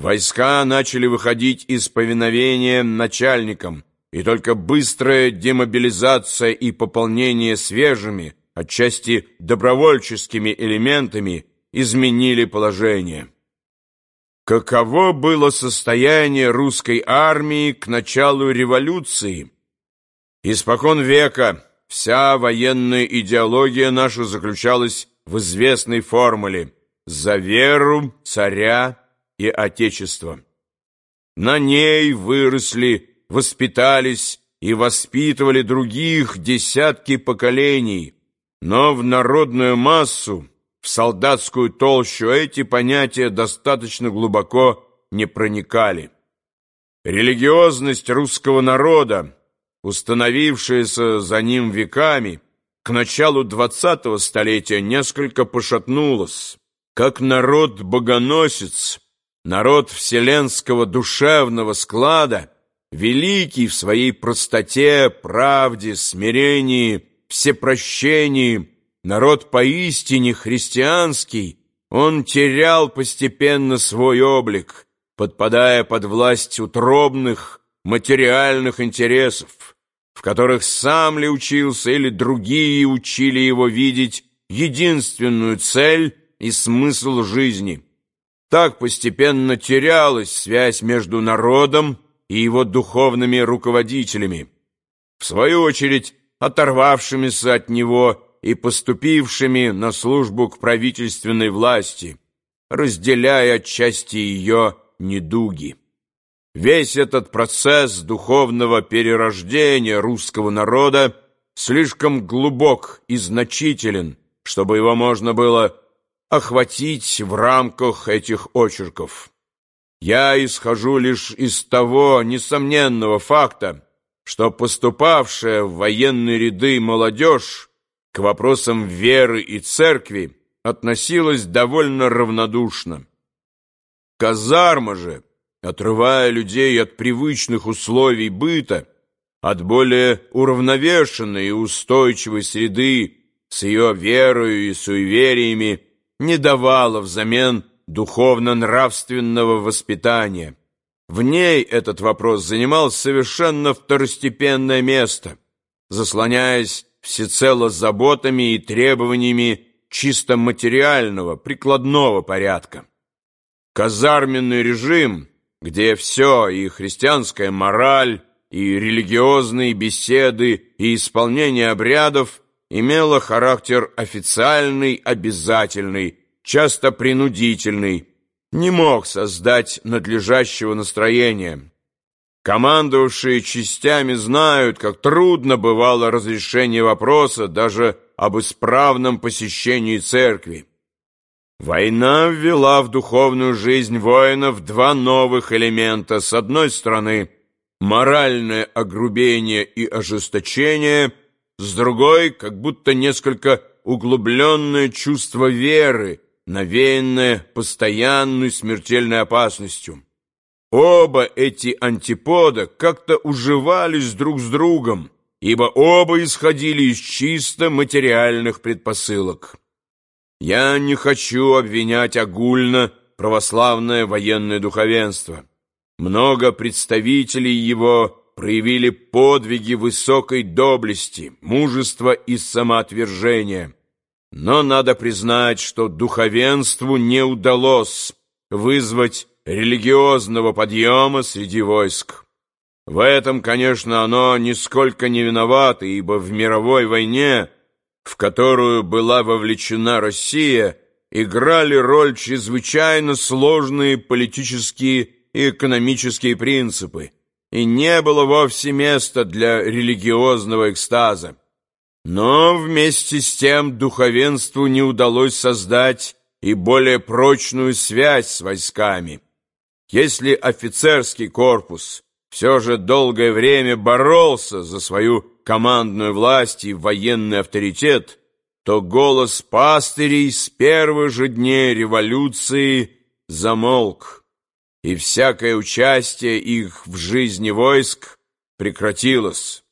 Войска начали выходить из повиновения начальникам, и только быстрая демобилизация и пополнение свежими, отчасти добровольческими элементами изменили положение. Каково было состояние русской армии к началу революции? Испокон века вся военная идеология наша заключалась в известной формуле «за веру царя и отечества». На ней выросли, воспитались и воспитывали других десятки поколений, но в народную массу, в солдатскую толщу эти понятия достаточно глубоко не проникали. Религиозность русского народа установившаяся за ним веками, к началу двадцатого столетия несколько пошатнулась. Как народ-богоносец, народ вселенского душевного склада, великий в своей простоте, правде, смирении, всепрощении, народ поистине христианский, он терял постепенно свой облик, подпадая под власть утробных, материальных интересов, в которых сам ли учился или другие учили его видеть единственную цель и смысл жизни. Так постепенно терялась связь между народом и его духовными руководителями, в свою очередь оторвавшимися от него и поступившими на службу к правительственной власти, разделяя отчасти ее недуги. Весь этот процесс духовного перерождения русского народа слишком глубок и значителен, чтобы его можно было охватить в рамках этих очерков. Я исхожу лишь из того несомненного факта, что поступавшая в военные ряды молодежь к вопросам веры и церкви относилась довольно равнодушно. Казарма же – отрывая людей от привычных условий быта, от более уравновешенной и устойчивой среды с ее верою и суевериями, не давала взамен духовно-нравственного воспитания. В ней этот вопрос занимал совершенно второстепенное место, заслоняясь всецело заботами и требованиями чисто материального, прикладного порядка. Казарменный режим – где все, и христианская мораль, и религиозные беседы, и исполнение обрядов, имело характер официальный, обязательный, часто принудительный, не мог создать надлежащего настроения. Командовавшие частями знают, как трудно бывало разрешение вопроса даже об исправном посещении церкви. Война ввела в духовную жизнь воинов два новых элемента. С одной стороны, моральное огрубение и ожесточение, с другой, как будто несколько углубленное чувство веры, навеянное постоянной смертельной опасностью. Оба эти антипода как-то уживались друг с другом, ибо оба исходили из чисто материальных предпосылок. Я не хочу обвинять огульно православное военное духовенство. Много представителей его проявили подвиги высокой доблести, мужества и самоотвержения. Но надо признать, что духовенству не удалось вызвать религиозного подъема среди войск. В этом, конечно, оно нисколько не виновато, ибо в мировой войне в которую была вовлечена Россия, играли роль чрезвычайно сложные политические и экономические принципы, и не было вовсе места для религиозного экстаза. Но вместе с тем духовенству не удалось создать и более прочную связь с войсками. Если офицерский корпус все же долгое время боролся за свою командную власть и военный авторитет, то голос пастырей с первых же дней революции замолк, и всякое участие их в жизни войск прекратилось.